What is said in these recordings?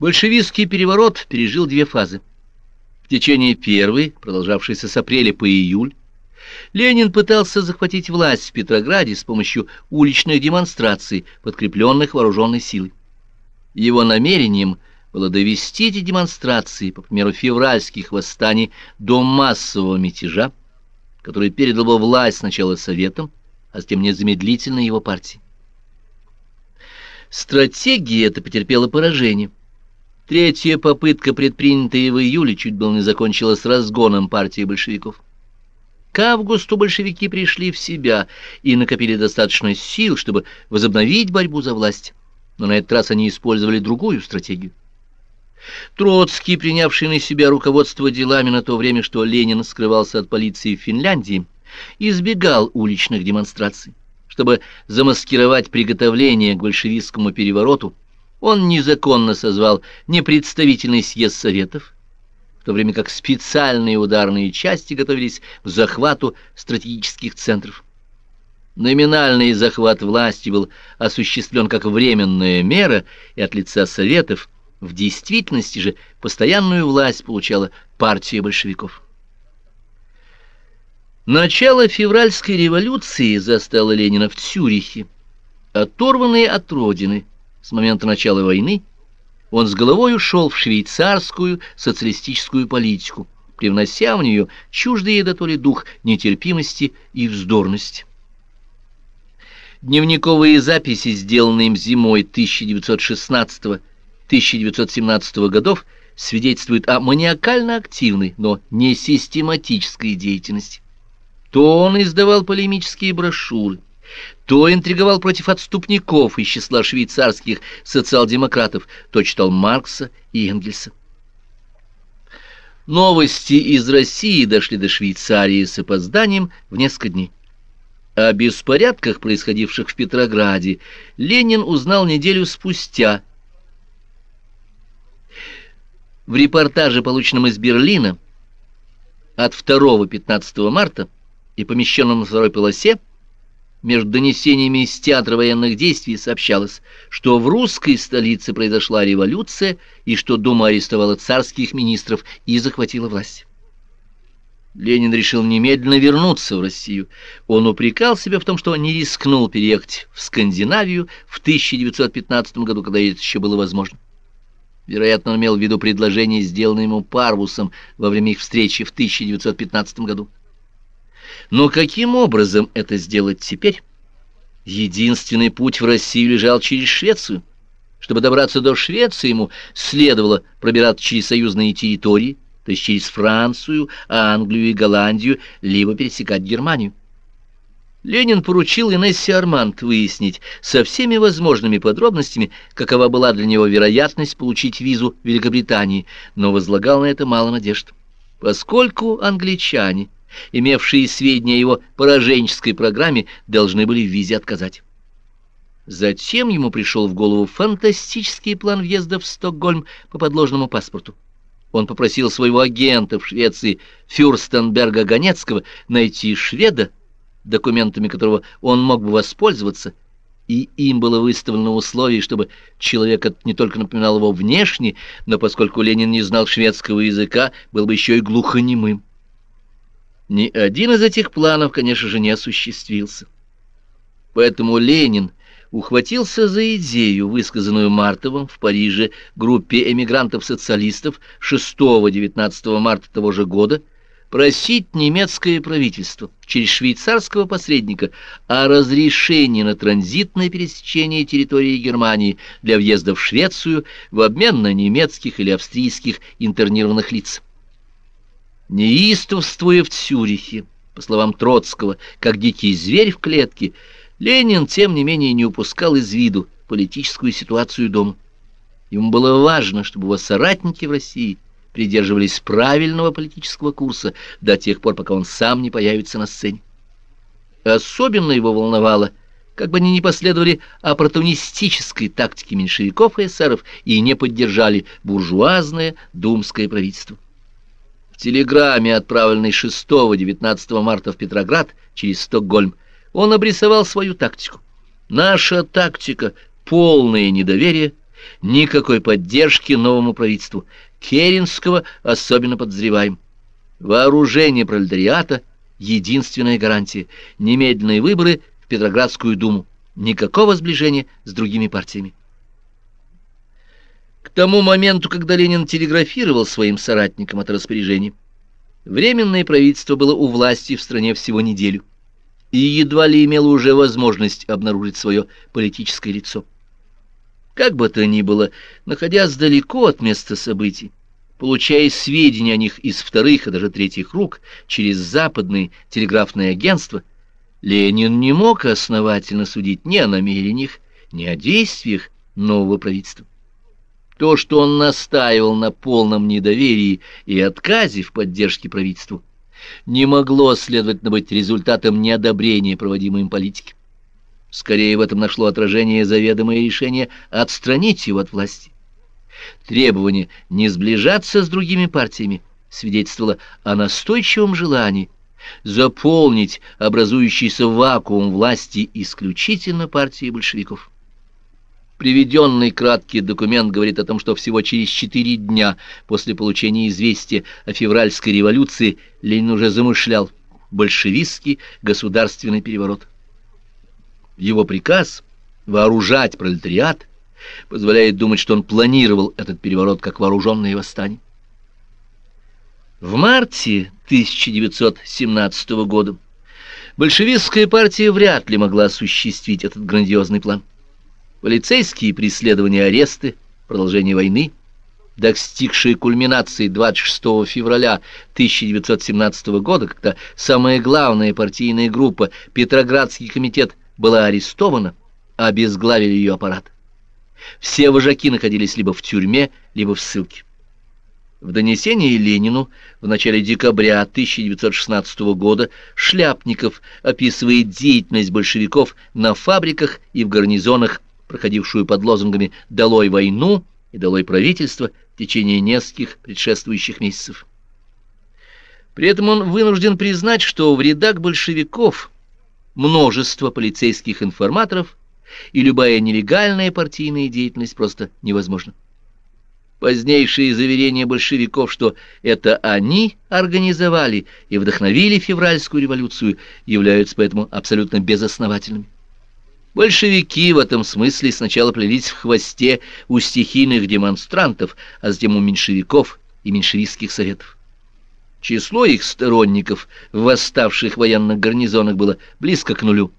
Большевистский переворот пережил две фазы. В течение первой, продолжавшейся с апреля по июль, Ленин пытался захватить власть в Петрограде с помощью уличных демонстраций, подкрепленных вооруженной силой. Его намерением было довести эти демонстрации, по примеру февральских восстаний, до массового мятежа, который передал бы власть сначала Советам, а затем незамедлительно его партии. Стратегия эта потерпела поражение. Третья попытка, предпринятая в июле, чуть было не закончилась разгоном партии большевиков. К августу большевики пришли в себя и накопили достаточно сил, чтобы возобновить борьбу за власть. Но на этот раз они использовали другую стратегию. Троцкий, принявший на себя руководство делами на то время, что Ленин скрывался от полиции в Финляндии, избегал уличных демонстраций. Чтобы замаскировать приготовление к большевистскому перевороту, он незаконно созвал непредставительный съезд Советов, в то время как специальные ударные части готовились к захвату стратегических центров. Номинальный захват власти был осуществлен как временная мера и от лица Советов, в действительности же постоянную власть получала партия большевиков. Начало февральской революции застало Ленина в Цюрихе, оторванный от родины – с момента начала войны он с головой ушел в швейцарскую социалистическую политику, привнося в нее чуждый едотоли дух нетерпимости и вздорности. Дневниковые записи, сделанные им зимой 1916-1917 годов, свидетельствуют о маниакально-активной, но не систематической деятельности. То он издавал полемические брошюры, то интриговал против отступников из числа швейцарских социал-демократов, то читал Маркса и Энгельса. Новости из России дошли до Швейцарии с опозданием в несколько дней. О беспорядках, происходивших в Петрограде, Ленин узнал неделю спустя. В репортаже, полученном из Берлина от 2-15 марта и помещенном на второй полосе, между донесениями из театра военных действий сообщалось, что в русской столице произошла революция и что Дума арестовала царских министров и захватила власть. Ленин решил немедленно вернуться в Россию. Он упрекал себя в том, что не рискнул переехать в Скандинавию в 1915 году, когда это еще было возможно. Вероятно, он имел в виду предложение, сделанное ему Парвусом во время их встречи в 1915 году. Но каким образом это сделать теперь? Единственный путь в Россию лежал через Швецию. Чтобы добраться до Швеции, ему следовало пробираться через союзные территории, то есть через Францию, Англию и Голландию, либо пересекать Германию. Ленин поручил Инессе Арманд выяснить со всеми возможными подробностями, какова была для него вероятность получить визу в Великобритании, но возлагал на это мало надежд. Поскольку англичане имевшие сведения о его пораженческой программе, должны были в визе отказать. Затем ему пришел в голову фантастический план въезда в Стокгольм по подложному паспорту. Он попросил своего агента в Швеции Фюрстенберга Ганецкого найти шведа, документами которого он мог бы воспользоваться, и им было выставлено условие, чтобы человек не только напоминал его внешне, но поскольку Ленин не знал шведского языка, был бы еще и глухонемым. Ни один из этих планов, конечно же, не осуществился. Поэтому Ленин ухватился за идею, высказанную Мартовым в Париже группе эмигрантов-социалистов 6-19 марта того же года, просить немецкое правительство через швейцарского посредника о разрешении на транзитное пересечение территории Германии для въезда в Швецию в обмен на немецких или австрийских интернированных лиц. Неистовствуя в Цюрихе, по словам Троцкого, как дикий зверь в клетке, Ленин, тем не менее, не упускал из виду политическую ситуацию дома. Ему было важно, чтобы его соратники в России придерживались правильного политического курса до тех пор, пока он сам не появится на сцене. Особенно его волновало, как бы они не последовали оппортунистической тактике меньшевиков и эсеров и не поддержали буржуазное думское правительство. Телеграмме, отправленной 6-19 марта в Петроград через Стокгольм, он обрисовал свою тактику. Наша тактика — полное недоверие Никакой поддержки новому правительству. Керенского особенно подозреваем. Вооружение пролетариата — единственная гарантия. Немедленные выборы в Петроградскую думу. Никакого сближения с другими партиями. Тому моменту, когда Ленин телеграфировал своим соратникам это распоряжение, Временное правительство было у власти в стране всего неделю и едва ли имело уже возможность обнаружить свое политическое лицо. Как бы то ни было, находясь далеко от места событий, получая сведения о них из вторых и даже третьих рук через западные телеграфные агентства, Ленин не мог основательно судить ни о намерениях, ни о действиях нового правительства. То, что он настаивал на полном недоверии и отказе в поддержке правительству, не могло, следовательно, быть результатом неодобрения проводимой им политики. Скорее в этом нашло отражение заведомое решение отстранить его от власти. Требование не сближаться с другими партиями свидетельствовало о настойчивом желании заполнить образующийся вакуум власти исключительно партией большевиков. Приведенный краткий документ говорит о том, что всего через четыре дня после получения известия о февральской революции Ленин уже замышлял большевистский государственный переворот. Его приказ вооружать пролетариат позволяет думать, что он планировал этот переворот как вооруженное восстание. В марте 1917 года большевистская партия вряд ли могла осуществить этот грандиозный план. Полицейские преследования, аресты, продолжение войны, достигшие кульминации 26 февраля 1917 года, когда самая главная партийная группа, Петроградский комитет, была арестована, обезглавили ее аппарат. Все вожаки находились либо в тюрьме, либо в ссылке. В донесении Ленину в начале декабря 1916 года Шляпников описывает деятельность большевиков на фабриках и в гарнизонах проходившую под лозунгами «Долой войну» и «Долой правительство» в течение нескольких предшествующих месяцев. При этом он вынужден признать, что в рядах большевиков множество полицейских информаторов и любая нелегальная партийная деятельность просто невозможна. Позднейшие заверения большевиков, что это они организовали и вдохновили февральскую революцию, являются поэтому абсолютно безосновательными. Большевики в этом смысле сначала плелись в хвосте у стихийных демонстрантов, а затем у меньшевиков и меньшевистских советов. Число их сторонников в восставших военных гарнизонах было близко к нулю,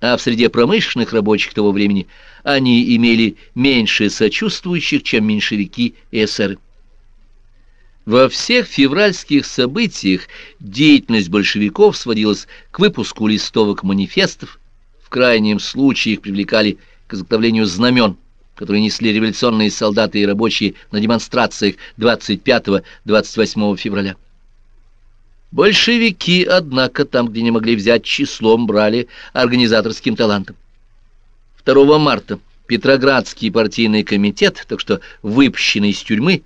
а в среде промышленных рабочих того времени они имели меньше сочувствующих, чем меньшевики и эсеры. Во всех февральских событиях деятельность большевиков сводилась к выпуску листовок манифестов, в крайнем случае их привлекали к изготовлению знамен, которые несли революционные солдаты и рабочие на демонстрациях 25-28 февраля. Большевики, однако, там, где не могли взять числом, брали организаторским талантом. 2 марта Петроградский партийный комитет, так что выпущенный из тюрьмы,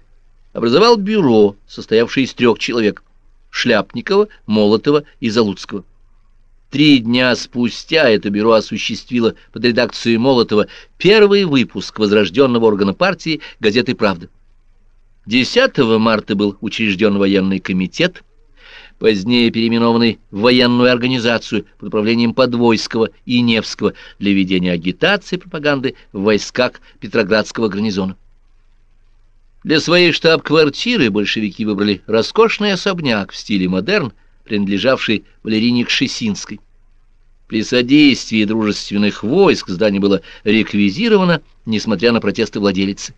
образовал бюро, состоявшее из трех человек – Шляпникова, Молотова и Залуцкого. Три дня спустя это бюро осуществило под редакцией Молотова первый выпуск возрожденного органа партии газеты «Правда». 10 марта был учрежден военный комитет, позднее переименованный в военную организацию под управлением Подвойского и Невского для ведения агитации и пропаганды в войсках Петроградского гарнизона. Для своей штаб-квартиры большевики выбрали роскошный особняк в стиле модерн, принадлежавший Валерине Кшесинской. При содействии дружественных войск здание было реквизировано, несмотря на протесты владелицы.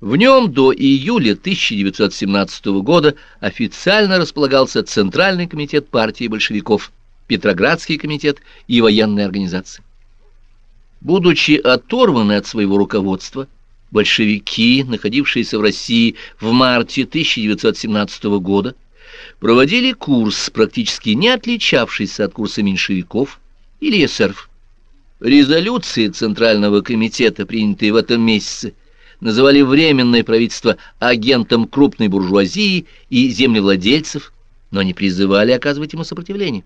В нем до июля 1917 года официально располагался Центральный комитет партии большевиков, Петроградский комитет и военные организации. Будучи оторваны от своего руководства, большевики, находившиеся в России в марте 1917 года, проводили курс, практически не отличавшийся от курса меньшевиков или эсеров. Резолюции Центрального комитета, принятые в этом месяце, называли Временное правительство агентом крупной буржуазии и землевладельцев, но не призывали оказывать ему сопротивление.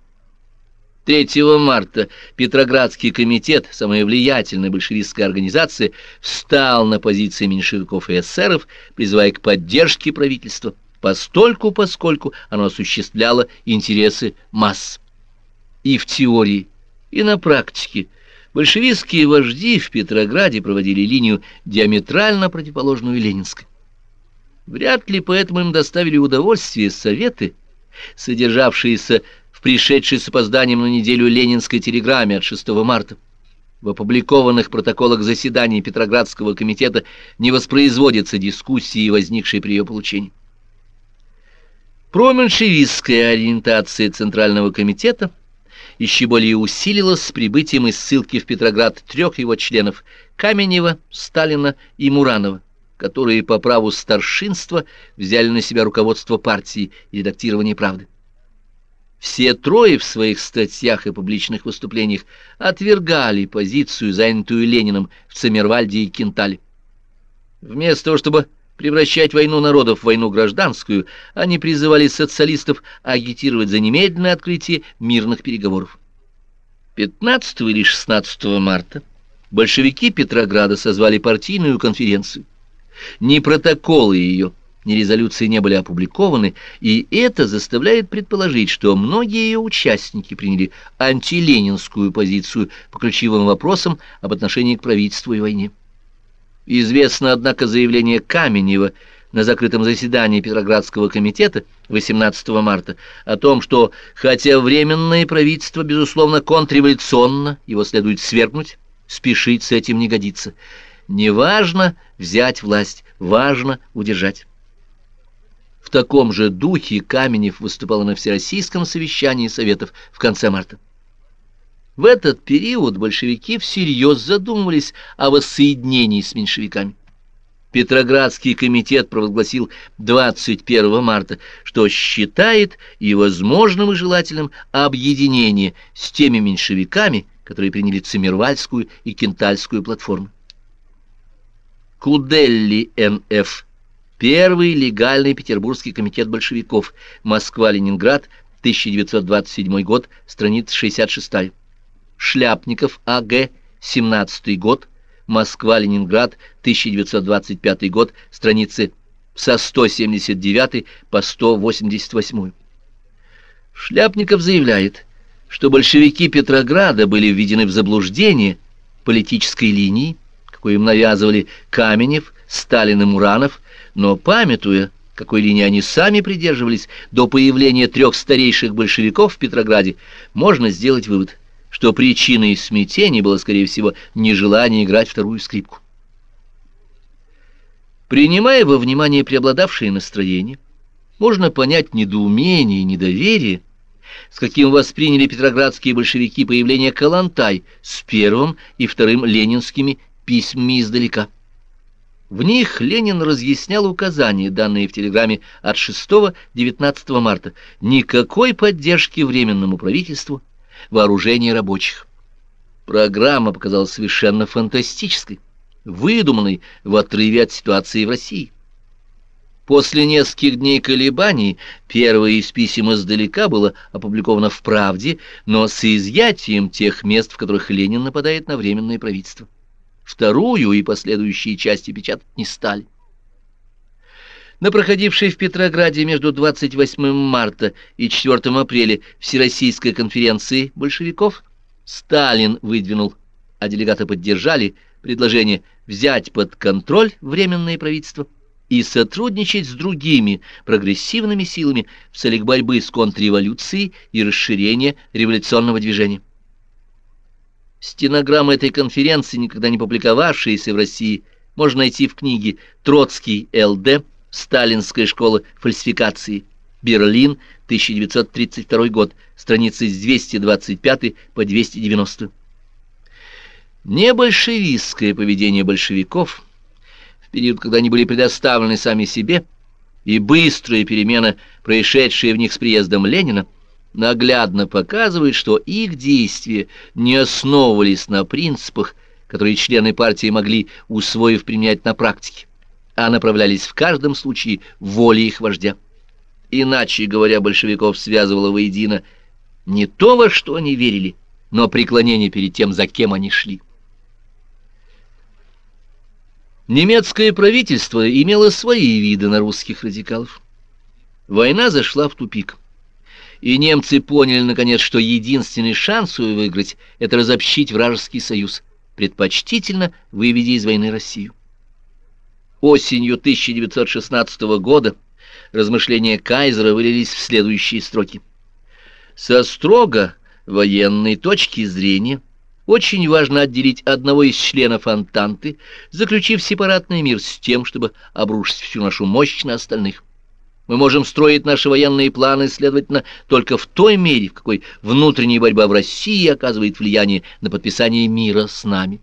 3 марта Петроградский комитет, самая влиятельная большевистская организация, встал на позиции меньшевиков и эсеров, призывая к поддержке правительства, постольку, поскольку оно осуществляло интересы масс. И в теории, и на практике большевистские вожди в Петрограде проводили линию диаметрально противоположную Ленинской. Вряд ли поэтому им доставили удовольствие советы, содержавшиеся в пришедшей с опозданием на неделю ленинской телеграмме от 6 марта. В опубликованных протоколах заседаний Петроградского комитета не воспроизводятся дискуссии, возникшие при ее получении. Променьшевистская ориентация Центрального комитета еще более усилилась с прибытием из ссылки в Петроград трех его членов – Каменева, Сталина и Муранова которые по праву старшинства взяли на себя руководство партии и редактирование «Правды». Все трое в своих статьях и публичных выступлениях отвергали позицию, занятую Лениным в Цемервальде и Кентале. Вместо того, чтобы превращать войну народов в войну гражданскую, они призывали социалистов агитировать за немедленное открытие мирных переговоров. 15 или 16 марта большевики Петрограда созвали партийную конференцию. Ни протоколы ее, ни резолюции не были опубликованы, и это заставляет предположить, что многие ее участники приняли антиленинскую позицию по ключевым вопросам об отношении к правительству и войне. Известно, однако, заявление Каменева на закрытом заседании Петроградского комитета 18 марта о том, что, хотя временное правительство, безусловно, контрреволюционно, его следует свергнуть, спешить с этим не годится – не важно взять власть, важно удержать. В таком же духе Каменев выступал на Всероссийском совещании Советов в конце марта. В этот период большевики всерьез задумывались о воссоединении с меньшевиками. Петроградский комитет провозгласил 21 марта, что считает и возможным и желательным объединение с теми меньшевиками, которые приняли Циммервальскую и Кентальскую платформы. Куделли Н.Ф. Первый легальный петербургский комитет большевиков. Москва-Ленинград, 1927 год, страница 66. Шляпников А.Г. 17 год. Москва-Ленинград, 1925 год, страницы со 179 по 188. Шляпников заявляет, что большевики Петрограда были введены в заблуждение политической линии, какой им навязывали Каменев, Сталин и Муранов, но памятуя, какой линии они сами придерживались до появления трех старейших большевиков в Петрограде, можно сделать вывод, что причиной смятения было, скорее всего, нежелание играть вторую скрипку. Принимая во внимание преобладавшее настроение, можно понять недоумение и недоверие, с каким восприняли петроградские большевики появление Калантай с первым и вторым ленинскими письмами издалека. В них Ленин разъяснял указания, данные в телеграмме от 6-19 марта, никакой поддержки Временному правительству, вооружения рабочих. Программа показалась совершенно фантастической, выдуманной в отрыве от ситуации в России. После нескольких дней колебаний первое из писем издалека было опубликовано в «Правде», но с изъятием тех мест, в которых Ленин нападает на Временное правительство вторую и последующие части печатать не стали. На проходившей в Петрограде между 28 марта и 4 апреля Всероссийской конференции большевиков Сталин выдвинул, а делегаты поддержали предложение взять под контроль Временное правительство и сотрудничать с другими прогрессивными силами в целях борьбы с контрреволюцией и расширения революционного движения. Стенограммы этой конференции, никогда не публиковавшиеся в России, можно найти в книге «Троцкий Л.Д. Сталинская школа фальсификации. Берлин, 1932 год, страницы с 225 по 290». Небольшевистское поведение большевиков в период, когда они были предоставлены сами себе, и быстрая перемена, происшедшая в них с приездом Ленина, наглядно показывает, что их действия не основывались на принципах, которые члены партии могли, усвоив, применять на практике, а направлялись в каждом случае воле их вождя. Иначе говоря, большевиков связывало воедино не то, во что они верили, но преклонение перед тем, за кем они шли. Немецкое правительство имело свои виды на русских радикалов. Война зашла в тупик. И немцы поняли, наконец, что единственный шанс ее выиграть — это разобщить вражеский союз, предпочтительно выведя из войны Россию. Осенью 1916 года размышления Кайзера вылились в следующие строки. Со строго военной точки зрения очень важно отделить одного из членов Антанты, заключив сепаратный мир с тем, чтобы обрушить всю нашу мощь на остальных. Мы можем строить наши военные планы, следовательно, только в той мере, в какой внутренняя борьба в России оказывает влияние на подписание мира с нами.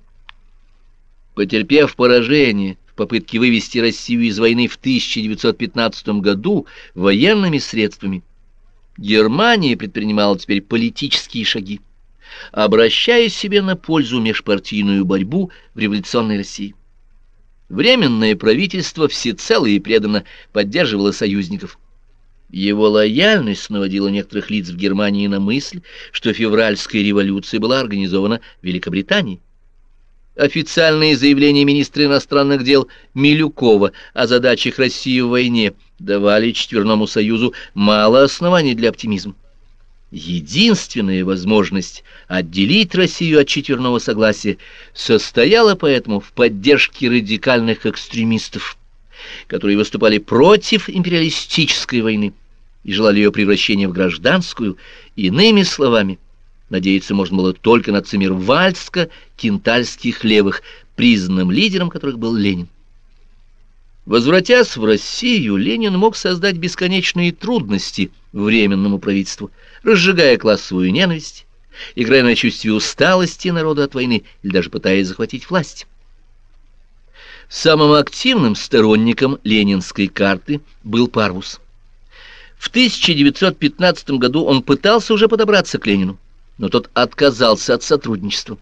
Потерпев поражение в попытке вывести Россию из войны в 1915 году военными средствами, Германия предпринимала теперь политические шаги обращая себе на пользу межпартийную борьбу в революционной России. Временное правительство всецело и преданно поддерживало союзников. Его лояльность наводила некоторых лиц в Германии на мысль, что февральская революция была организована в Великобритании. Официальные заявления министра иностранных дел Милюкова о задачах России в войне давали Четверному Союзу мало оснований для оптимизма. Единственная возможность отделить Россию от четверного согласия состояла поэтому в поддержке радикальных экстремистов, которые выступали против империалистической войны и желали ее превращения в гражданскую, иными словами, надеяться можно было только на Цимир Вальска, кентальских левых, признанным лидером которых был Ленин. Возвратясь в Россию, Ленин мог создать бесконечные трудности временному правительству, разжигая классовую ненависть, играя на чувстве усталости народа от войны или даже пытаясь захватить власть. Самым активным сторонником ленинской карты был Парвус. В 1915 году он пытался уже подобраться к Ленину, но тот отказался от сотрудничества.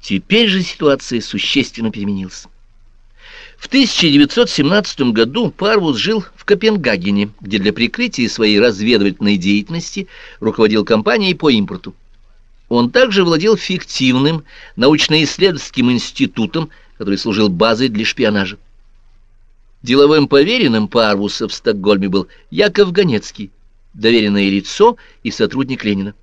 Теперь же ситуация существенно переменилась. В 1917 году Парвус жил в Копенгагене, где для прикрытия своей разведывательной деятельности руководил компанией по импорту. Он также владел фиктивным научно-исследовательским институтом, который служил базой для шпионажа. Деловым поверенным Парвуса в Стокгольме был Яков Ганецкий, доверенное лицо и сотрудник Ленина.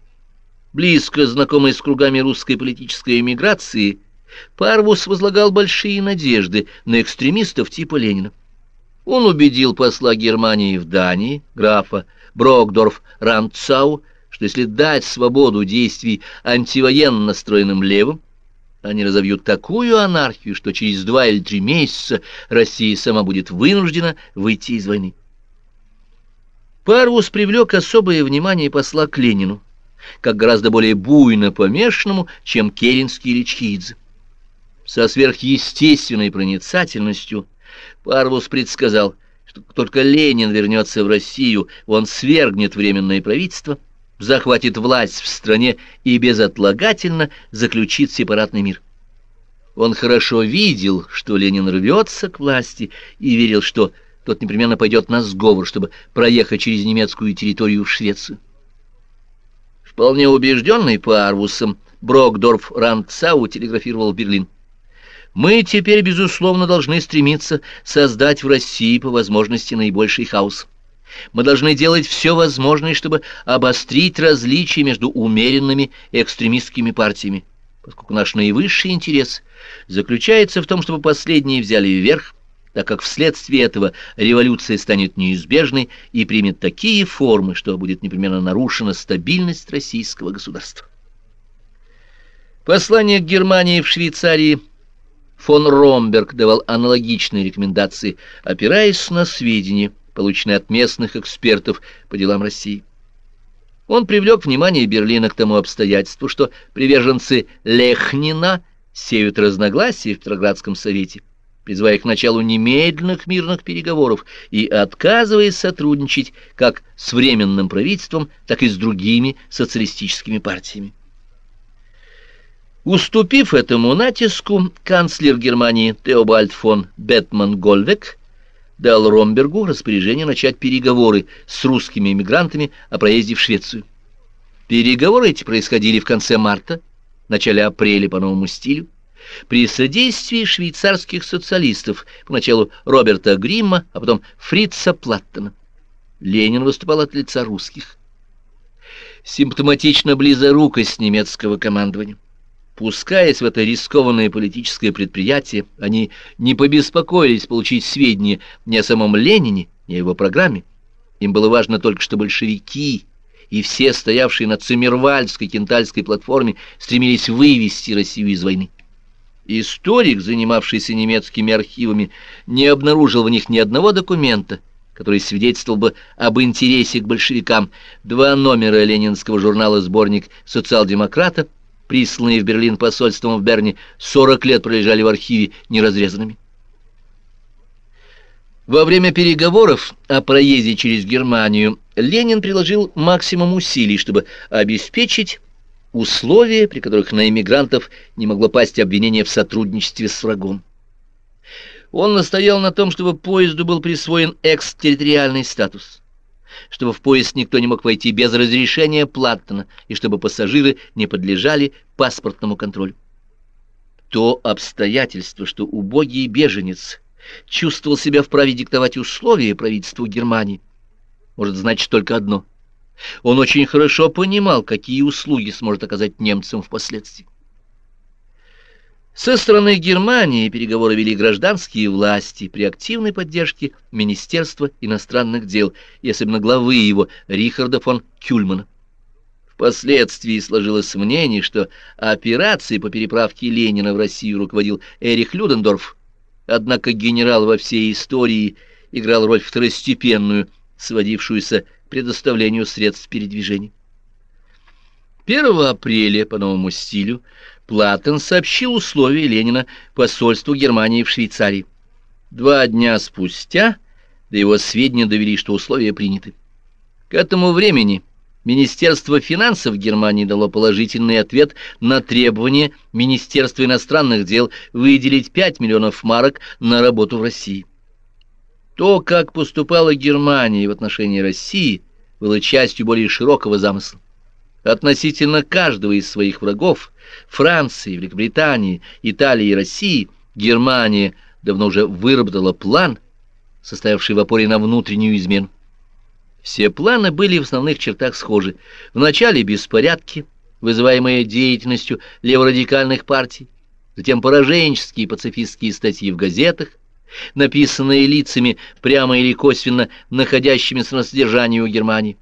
Близко знакомый с кругами русской политической эмиграции – Парвус возлагал большие надежды на экстремистов типа Ленина. Он убедил посла Германии в Дании, графа Брокдорф Ранцау, что если дать свободу действий антивоенно настроенным левым, они разовьют такую анархию, что через два или три месяца Россия сама будет вынуждена выйти из войны. Парвус привлек особое внимание посла к Ленину, как гораздо более буйно помешанному, чем Керенский или Чхидзе. Со сверхъестественной проницательностью Парвус предсказал, что только Ленин вернется в Россию, он свергнет временное правительство, захватит власть в стране и безотлагательно заключит сепаратный мир. Он хорошо видел, что Ленин рвется к власти, и верил, что тот непременно пойдет на сговор, чтобы проехать через немецкую территорию в Швецию. Вполне убежденный Парвусом, Брокдорф Рандцау телеграфировал Берлин. Мы теперь, безусловно, должны стремиться создать в России по возможности наибольший хаос. Мы должны делать все возможное, чтобы обострить различия между умеренными и экстремистскими партиями, поскольку наш наивысший интерес заключается в том, чтобы последние взяли вверх, так как вследствие этого революция станет неизбежной и примет такие формы, что будет непременно нарушена стабильность российского государства. Послание к Германии в Швейцарии – Фон Ромберг давал аналогичные рекомендации, опираясь на сведения, полученные от местных экспертов по делам России. Он привлек внимание Берлина к тому обстоятельству, что приверженцы Лехнина сеют разногласия в Петроградском совете, призывая к началу немедленных мирных переговоров и отказываясь сотрудничать как с Временным правительством, так и с другими социалистическими партиями. Уступив этому натиску, канцлер Германии Теобальд фон Бетман-Гольвек дал Ромбергу распоряжение начать переговоры с русскими эмигрантами о проезде в Швецию. Переговоры эти происходили в конце марта, начале апреля по новому стилю, при содействии швейцарских социалистов, поначалу Роберта Гримма, а потом Фрица Платтона. Ленин выступал от лица русских. Симптоматично близорукость немецкого командования. Пускаясь в это рискованное политическое предприятие, они не побеспокоились получить сведения ни о самом Ленине, ни о его программе. Им было важно только, что большевики и все стоявшие на Циммервальдской кентальской платформе стремились вывести Россию из войны. Историк, занимавшийся немецкими архивами, не обнаружил в них ни одного документа, который свидетельствовал бы об интересе к большевикам. Два номера ленинского журнала «Сборник социал-демократа», присланные в Берлин посольством в Берне, 40 лет пролежали в архиве неразрезанными. Во время переговоров о проезде через Германию Ленин приложил максимум усилий, чтобы обеспечить условия, при которых на иммигрантов не могло пасть обвинение в сотрудничестве с врагом. Он настоял на том, чтобы поезду был присвоен экстерриториальный статус, чтобы в поезд никто не мог войти без разрешения Платтона и чтобы пассажиры не подлежали паспортному контролю. То обстоятельство, что убогий беженец чувствовал себя вправе диктовать условия правительству Германии, может значить только одно — он очень хорошо понимал, какие услуги сможет оказать немцам впоследствии. Со стороны Германии переговоры вели гражданские власти при активной поддержке Министерства иностранных дел и особенно главы его Рихарда фон Кюльмана. Впоследствии сложилось мнение, что операцией по переправке Ленина в Россию руководил Эрих Людендорф, однако генерал во всей истории играл роль второстепенную, сводившуюся предоставлению средств передвижения. 1 апреля по новому стилю Платон сообщил условия Ленина посольству Германии в Швейцарии. Два дня спустя до его сведения довели, что условия приняты. К этому времени Министерство финансов Германии дало положительный ответ на требование Министерства иностранных дел выделить 5 миллионов марок на работу в России. То, как поступала Германия в отношении России, было частью более широкого замысла. Относительно каждого из своих врагов, Франции, Великобритании, Италии и России, Германия давно уже выработала план, состоявший в опоре на внутреннюю измену. Все планы были в основных чертах схожи. Вначале беспорядки, вызываемые деятельностью леворадикальных партий, затем пораженческие пацифистские статьи в газетах, написанные лицами, прямо или косвенно находящимися на содержании у Германии.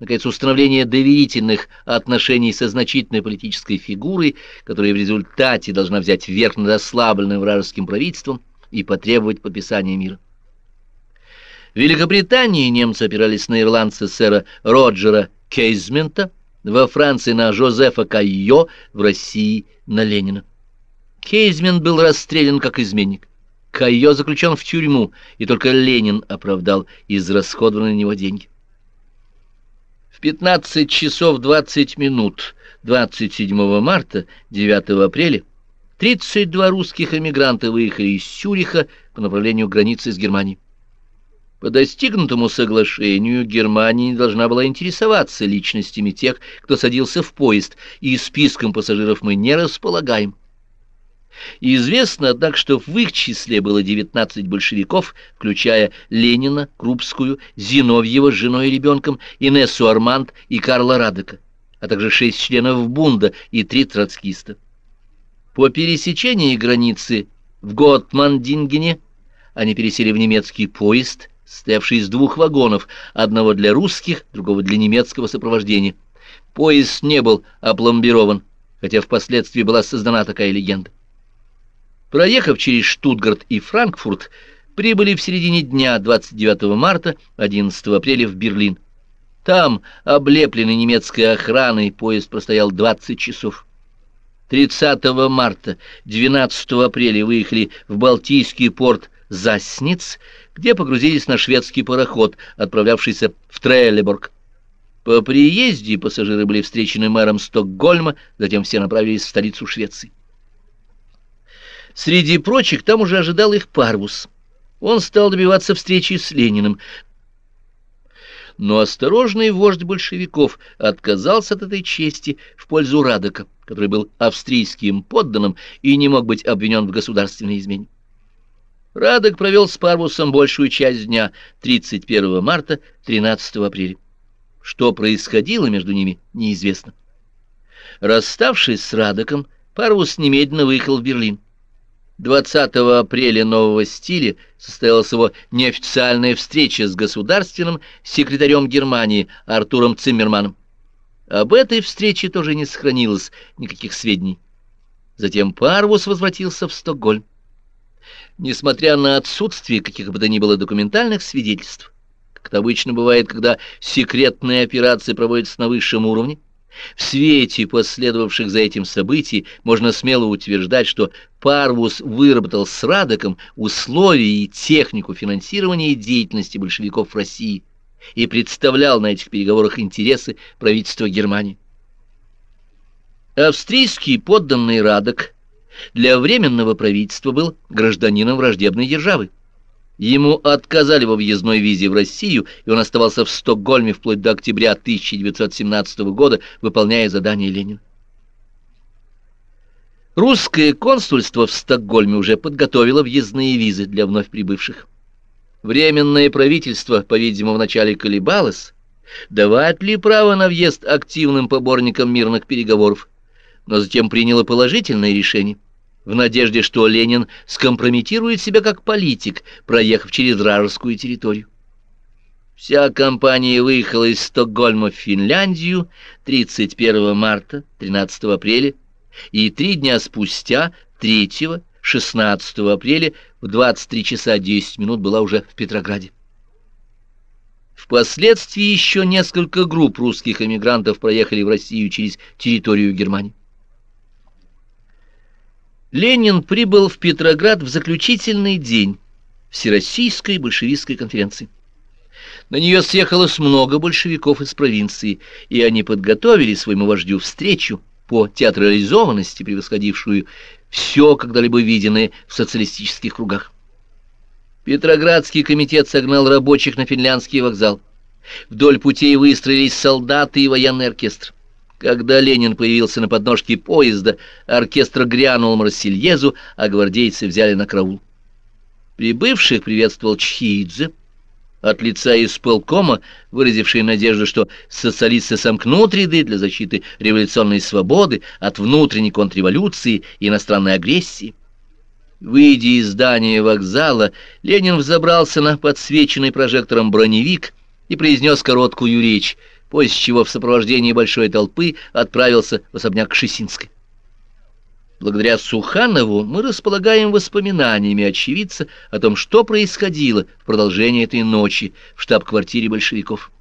Наконец, установление доверительных отношений со значительной политической фигурой, которая в результате должна взять верх над ослабленным вражеским правительством и потребовать подписания мира. В Великобритании немцы опирались на ирландца сэра Роджера Кейзмента, во Франции на Жозефа Кайо, в России на Ленина. Кейзмент был расстрелян как изменник. Кайо заключен в тюрьму, и только Ленин оправдал израсходованные на него деньги. В 15 часов 20 минут 27 марта 9 апреля 32 русских эмигранта выехали из Сюриха по направлению границы с Германией. По достигнутому соглашению Германия не должна была интересоваться личностями тех, кто садился в поезд, и списком пассажиров мы не располагаем. Известно, однако, что в их числе было 19 большевиков, включая Ленина, Крупскую, Зиновьева с женой и ребенком, Инессу Арманд и Карла Радека, а также шесть членов Бунда и три троцкиста. По пересечении границы в Готмандингене они пересели в немецкий поезд, стоявший из двух вагонов, одного для русских, другого для немецкого сопровождения. Поезд не был опломбирован, хотя впоследствии была создана такая легенда. Проехав через Штутгарт и Франкфурт, прибыли в середине дня 29 марта 11 апреля в Берлин. Там, облепленный немецкой охраной, поезд простоял 20 часов. 30 марта, 12 апреля выехали в Балтийский порт Засниц, где погрузились на шведский пароход, отправлявшийся в Треллеборг. По приезде пассажиры были встречены мэром Стокгольма, затем все направились в столицу Швеции. Среди прочих там уже ожидал их Парвус. Он стал добиваться встречи с Лениным. но осторожный вождь большевиков отказался от этой чести в пользу Радока, который был австрийским подданным и не мог быть обвинен в государственной измене. Радок провел с Парвусом большую часть дня 31 марта 13 апреля. Что происходило между ними, неизвестно. Расставшись с Радоком, Парвус немедленно выехал в Берлин. 20 апреля нового стиля состоялась его неофициальная встреча с государственным секретарем Германии Артуром Циммерманом. Об этой встрече тоже не сохранилось никаких сведений. Затем Парвус возвратился в Стокгольм. Несмотря на отсутствие каких бы то ни было документальных свидетельств, как это обычно бывает, когда секретные операции проводятся на высшем уровне, в свете последовавших за этим событий можно смело утверждать, что Парвус выработал с Радоком условия и технику финансирования деятельности большевиков в России и представлял на этих переговорах интересы правительства Германии. Австрийский подданный Радок для Временного правительства был гражданином враждебной державы. Ему отказали во въездной визе в Россию, и он оставался в Стокгольме вплоть до октября 1917 года, выполняя задание Ленина. Русское консульство в Стокгольме уже подготовило въездные визы для вновь прибывших. Временное правительство, по-видимому, вначале колебалось, давать ли право на въезд активным поборникам мирных переговоров, но затем приняло положительное решение в надежде, что Ленин скомпрометирует себя как политик, проехав через вражескую территорию. Вся компания выехала из Стокгольма в Финляндию 31 марта, 13 апреля, и три дня спустя, 3 16 апреля, в 23 часа 10 минут была уже в Петрограде. Впоследствии еще несколько групп русских эмигрантов проехали в Россию через территорию Германии. Ленин прибыл в Петроград в заключительный день Всероссийской большевистской конференции. На нее съехалось много большевиков из провинции, и они подготовили своему вождю встречу по театрализованности, превосходившую все когда-либо виденное в социалистических кругах. Петроградский комитет согнал рабочих на финляндский вокзал. Вдоль путей выстроились солдаты и военный оркестр. Когда Ленин появился на подножке поезда, оркестр грянул Марсельезу, а гвардейцы взяли на караул. Прибывших приветствовал Чхидзе, от лица исполкома, выразивший надежду, что социалисты сомкнут ряды для защиты революционной свободы от внутренней контрреволюции и иностранной агрессии. Выйдя из здания вокзала, Ленин взобрался на подсвеченный прожектором броневик и произнес короткую речь — после чего в сопровождении большой толпы отправился в особняк Шесинской. Благодаря Суханову мы располагаем воспоминаниями очевидца о том, что происходило в продолжение этой ночи в штаб-квартире большевиков.